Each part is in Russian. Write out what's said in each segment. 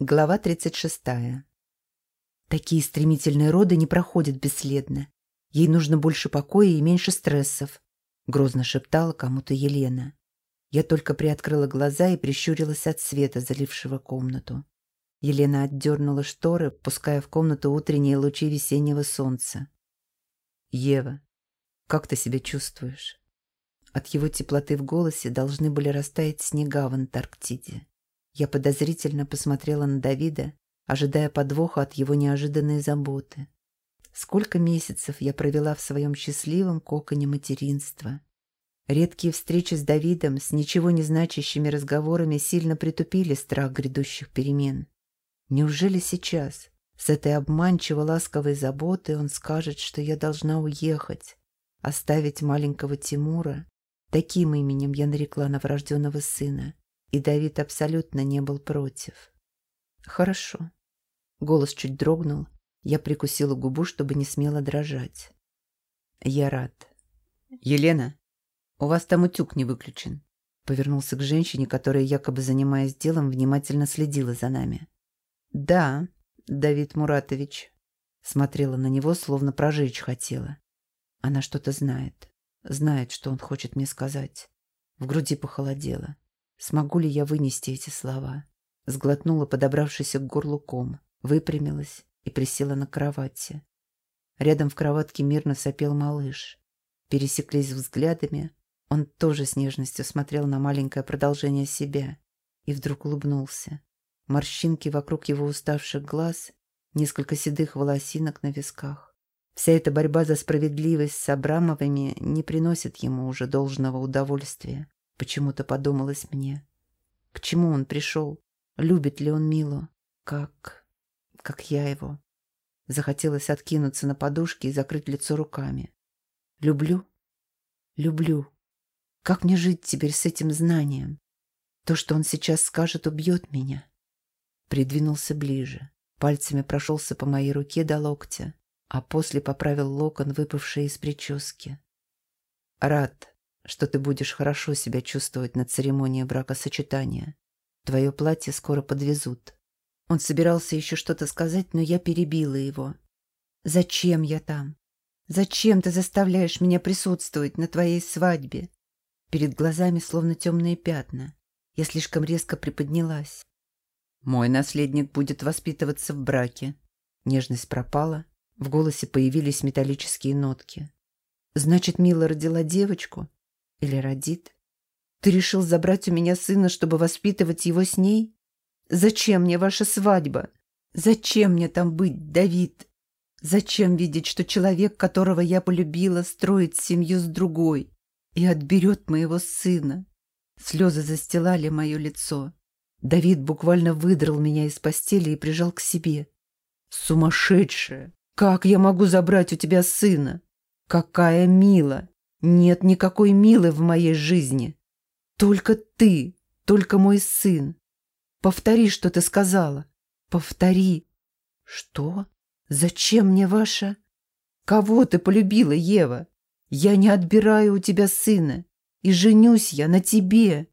Глава 36. Такие стремительные роды не проходят бесследно. Ей нужно больше покоя и меньше стрессов, грозно шептала кому-то Елена. Я только приоткрыла глаза и прищурилась от света, залившего комнату. Елена отдернула шторы, пуская в комнату утренние лучи весеннего солнца. «Ева, как ты себя чувствуешь?» От его теплоты в голосе должны были растаять снега в Антарктиде. Я подозрительно посмотрела на Давида, ожидая подвоха от его неожиданной заботы. Сколько месяцев я провела в своем счастливом коконе материнства. Редкие встречи с Давидом с ничего не значащими разговорами сильно притупили страх грядущих перемен. Неужели сейчас, с этой обманчиво ласковой заботой, он скажет, что я должна уехать, оставить маленького Тимура? Таким именем я нарекла новорожденного сына и Давид абсолютно не был против. «Хорошо». Голос чуть дрогнул. Я прикусила губу, чтобы не смело дрожать. «Я рад». «Елена, у вас там утюг не выключен», повернулся к женщине, которая, якобы занимаясь делом, внимательно следила за нами. «Да, Давид Муратович», смотрела на него, словно прожечь хотела. Она что-то знает, знает, что он хочет мне сказать. В груди похолодело. Смогу ли я вынести эти слова? Сглотнула подобравшийся к горлу ком, выпрямилась и присела на кровати. Рядом в кроватке мирно сопел малыш. Пересеклись взглядами. Он тоже с нежностью смотрел на маленькое продолжение себя и вдруг улыбнулся. Морщинки вокруг его уставших глаз, несколько седых волосинок на висках. Вся эта борьба за справедливость с Абрамовыми не приносит ему уже должного удовольствия. Почему-то подумалось мне. К чему он пришел? Любит ли он Милу? Как... как я его? Захотелось откинуться на подушке и закрыть лицо руками. Люблю? Люблю. Как мне жить теперь с этим знанием? То, что он сейчас скажет, убьет меня. Придвинулся ближе. Пальцами прошелся по моей руке до локтя, а после поправил локон, выпавший из прически. Рад, что ты будешь хорошо себя чувствовать на церемонии бракосочетания. Твое платье скоро подвезут». Он собирался еще что-то сказать, но я перебила его. «Зачем я там? Зачем ты заставляешь меня присутствовать на твоей свадьбе?» Перед глазами словно темные пятна. Я слишком резко приподнялась. «Мой наследник будет воспитываться в браке». Нежность пропала, в голосе появились металлические нотки. «Значит, Мила родила девочку?» Или родит? Ты решил забрать у меня сына, чтобы воспитывать его с ней? Зачем мне ваша свадьба? Зачем мне там быть, Давид? Зачем видеть, что человек, которого я полюбила, строит семью с другой и отберет моего сына? Слезы застилали мое лицо. Давид буквально выдрал меня из постели и прижал к себе. «Сумасшедшая! Как я могу забрать у тебя сына? Какая мила! Нет никакой Милы в моей жизни. Только ты, только мой сын. Повтори, что ты сказала. Повтори. Что? Зачем мне ваша? Кого ты полюбила, Ева? Я не отбираю у тебя сына. И женюсь я на тебе.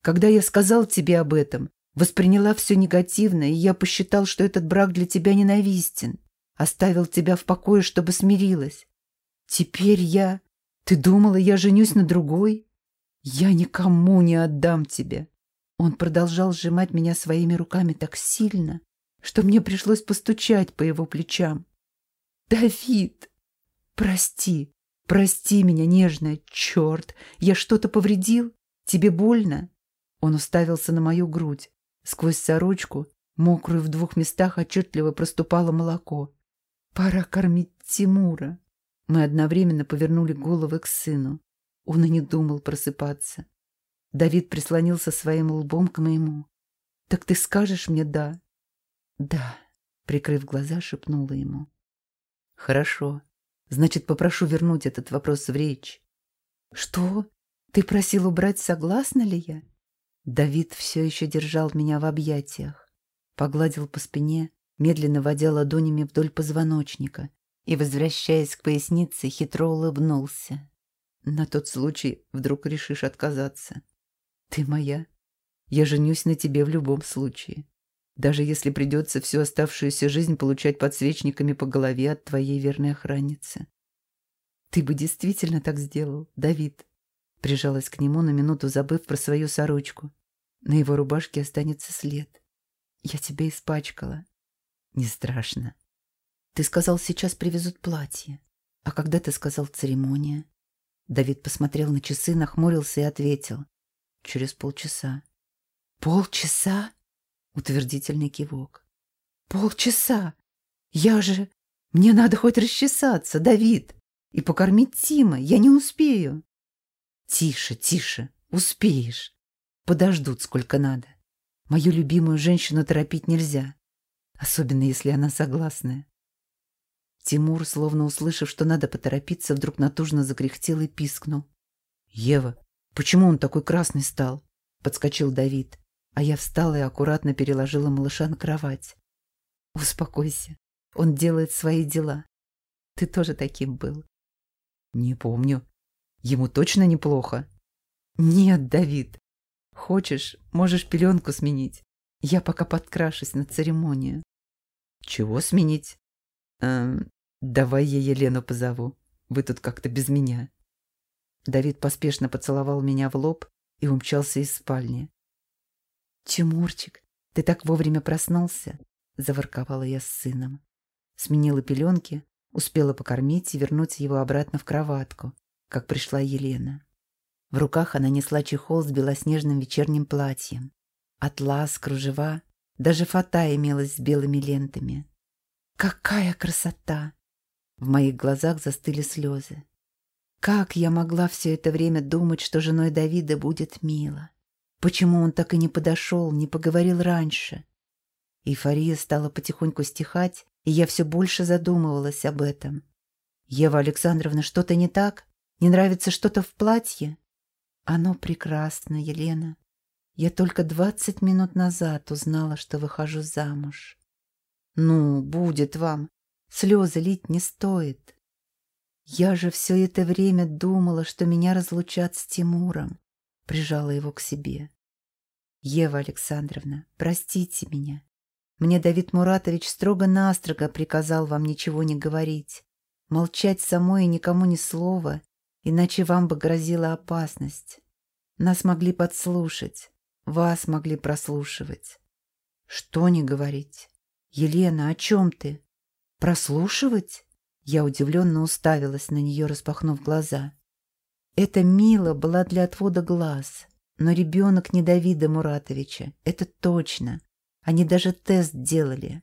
Когда я сказал тебе об этом, восприняла все негативно, и я посчитал, что этот брак для тебя ненавистен. Оставил тебя в покое, чтобы смирилась. Теперь я... Ты думала, я женюсь на другой? Я никому не отдам тебе. Он продолжал сжимать меня своими руками так сильно, что мне пришлось постучать по его плечам. Давид, прости, прости меня, нежная, черт, я что-то повредил? Тебе больно? Он уставился на мою грудь. Сквозь сорочку, мокрую в двух местах, отчетливо проступало молоко. Пора кормить Тимура. Мы одновременно повернули головы к сыну. Он и не думал просыпаться. Давид прислонился своим лбом к моему. «Так ты скажешь мне «да»?» «Да», — прикрыв глаза, шепнула ему. «Хорошо. Значит, попрошу вернуть этот вопрос в речь». «Что? Ты просил убрать, согласна ли я?» Давид все еще держал меня в объятиях. Погладил по спине, медленно водя ладонями вдоль позвоночника, и, возвращаясь к пояснице, хитро улыбнулся. «На тот случай вдруг решишь отказаться. Ты моя. Я женюсь на тебе в любом случае. Даже если придется всю оставшуюся жизнь получать подсвечниками по голове от твоей верной охранницы. Ты бы действительно так сделал, Давид. Прижалась к нему на минуту, забыв про свою сорочку. На его рубашке останется след. Я тебя испачкала. Не страшно. Ты сказал, сейчас привезут платье. А когда ты сказал церемония? Давид посмотрел на часы, нахмурился и ответил. Через полчаса. Полчаса? Утвердительный кивок. Полчаса? Я же... Мне надо хоть расчесаться, Давид, и покормить Тима. Я не успею. Тише, тише, успеешь. Подождут сколько надо. Мою любимую женщину торопить нельзя, особенно если она согласная. Тимур, словно услышав, что надо поторопиться, вдруг натужно закряхтел и пискнул. «Ева, почему он такой красный стал?» — подскочил Давид, а я встала и аккуратно переложила малыша на кровать. «Успокойся, он делает свои дела. Ты тоже таким был». «Не помню. Ему точно неплохо?» «Нет, Давид. Хочешь, можешь пеленку сменить. Я пока подкрашусь на церемонию». «Чего сменить?» эм, «Давай я Елену позову. Вы тут как-то без меня». Давид поспешно поцеловал меня в лоб и умчался из спальни. «Тимурчик, ты так вовремя проснулся?» — заворковала я с сыном. Сменила пеленки, успела покормить и вернуть его обратно в кроватку, как пришла Елена. В руках она несла чехол с белоснежным вечерним платьем. Атлас, кружева, даже фата имелась с белыми лентами. «Какая красота!» В моих глазах застыли слезы. Как я могла все это время думать, что женой Давида будет мило? Почему он так и не подошел, не поговорил раньше? Эйфория стала потихоньку стихать, и я все больше задумывалась об этом. «Ева Александровна, что-то не так? Не нравится что-то в платье?» «Оно прекрасно, Елена. Я только двадцать минут назад узнала, что выхожу замуж». «Ну, будет вам. Слезы лить не стоит. Я же все это время думала, что меня разлучат с Тимуром. Прижала его к себе. Ева Александровна, простите меня. Мне Давид Муратович строго-настрого приказал вам ничего не говорить. Молчать самой и никому ни слова, иначе вам бы грозила опасность. Нас могли подслушать, вас могли прослушивать. Что не говорить? Елена, о чем ты? Прослушивать? Я удивленно уставилась на нее, распахнув глаза. Это Мила была для отвода глаз, но ребенок не Давида Муратовича, это точно. Они даже тест делали.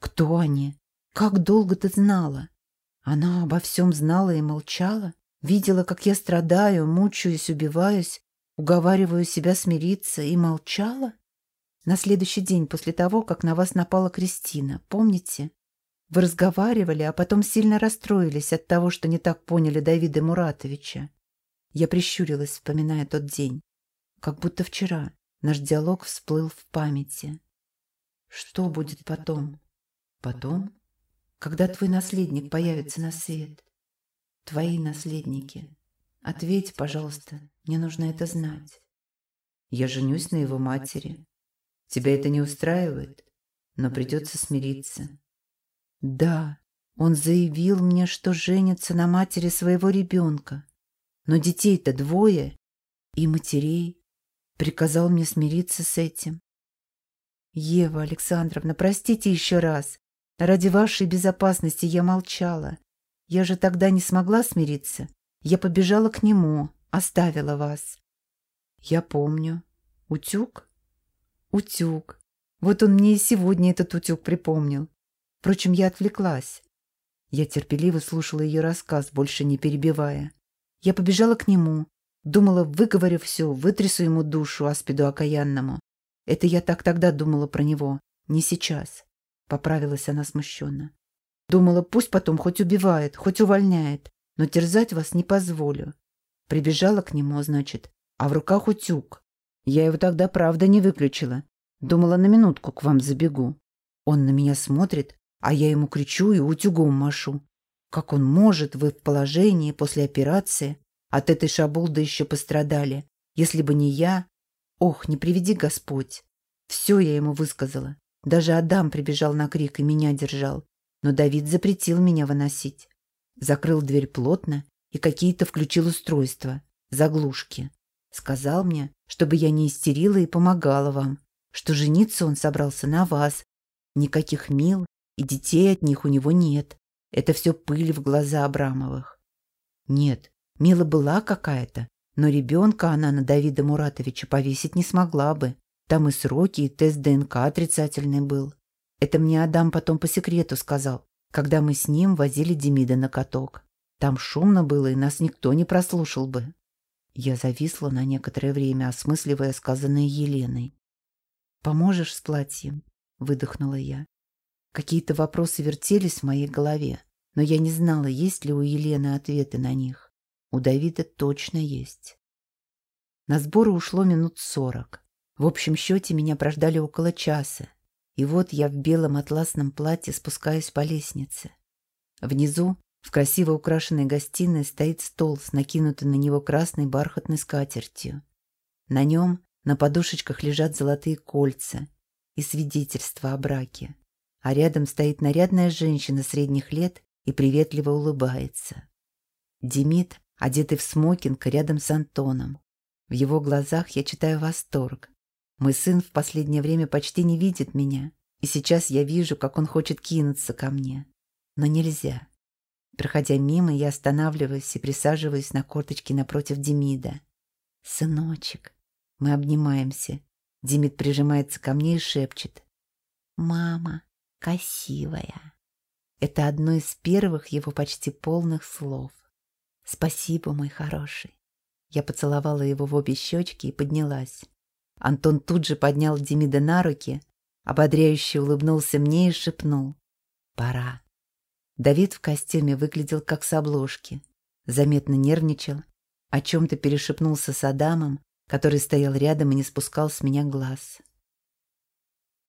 Кто они? Как долго ты знала? Она обо всем знала и молчала? Видела, как я страдаю, мучаюсь, убиваюсь, уговариваю себя смириться и молчала? На следующий день после того, как на вас напала Кристина, помните? Вы разговаривали, а потом сильно расстроились от того, что не так поняли Давида Муратовича. Я прищурилась, вспоминая тот день. Как будто вчера наш диалог всплыл в памяти. Что будет потом? Потом? Когда твой наследник появится на свет? Твои наследники. Ответь, пожалуйста, мне нужно это знать. Я женюсь на его матери. Тебя это не устраивает, но придется смириться. Да, он заявил мне, что женится на матери своего ребенка. Но детей-то двое, и матерей. Приказал мне смириться с этим. Ева Александровна, простите еще раз. Ради вашей безопасности я молчала. Я же тогда не смогла смириться. Я побежала к нему, оставила вас. Я помню. Утюг? Утюг. Вот он мне и сегодня этот утюг припомнил. Впрочем, я отвлеклась. Я терпеливо слушала ее рассказ, больше не перебивая. Я побежала к нему. Думала, выговорив все, вытрясу ему душу аспиду окаянному. Это я так тогда думала про него, не сейчас. Поправилась она смущенно. Думала, пусть потом хоть убивает, хоть увольняет, но терзать вас не позволю. Прибежала к нему, значит, а в руках утюг. Я его тогда, правда, не выключила. Думала, на минутку к вам забегу. Он на меня смотрит, а я ему кричу и утюгом машу. Как он может, вы в положении после операции? От этой шабулды еще пострадали. Если бы не я... Ох, не приведи Господь. Все я ему высказала. Даже Адам прибежал на крик и меня держал. Но Давид запретил меня выносить. Закрыл дверь плотно и какие-то включил устройства, заглушки. Сказал мне, чтобы я не истерила и помогала вам, что жениться он собрался на вас. Никаких мил и детей от них у него нет. Это все пыль в глаза Абрамовых. Нет, Мила была какая-то, но ребенка она на Давида Муратовича повесить не смогла бы. Там и сроки, и тест ДНК отрицательный был. Это мне Адам потом по секрету сказал, когда мы с ним возили Демида на каток. Там шумно было, и нас никто не прослушал бы. Я зависла на некоторое время, осмысливая сказанное Еленой. «Поможешь с платьем?» — выдохнула я. Какие-то вопросы вертелись в моей голове, но я не знала, есть ли у Елены ответы на них. У Давида точно есть. На сборы ушло минут сорок. В общем счете меня прождали около часа. И вот я в белом атласном платье спускаюсь по лестнице. Внизу, в красиво украшенной гостиной, стоит стол с накинутой на него красной бархатной скатертью. На нем на подушечках лежат золотые кольца и свидетельства о браке. А рядом стоит нарядная женщина средних лет и приветливо улыбается. Демид, одетый в смокинг, рядом с Антоном. В его глазах я читаю восторг. Мой сын в последнее время почти не видит меня, и сейчас я вижу, как он хочет кинуться ко мне. Но нельзя. Проходя мимо, я останавливаюсь и присаживаюсь на корточки напротив Демида. «Сыночек». Мы обнимаемся. Демид прижимается ко мне и шепчет. «Мама красивая». Это одно из первых его почти полных слов. «Спасибо, мой хороший». Я поцеловала его в обе щечки и поднялась. Антон тут же поднял Демида на руки, ободряюще улыбнулся мне и шепнул. «Пора». Давид в костюме выглядел как с обложки. Заметно нервничал, о чем-то перешепнулся с Адамом, который стоял рядом и не спускал с меня глаз.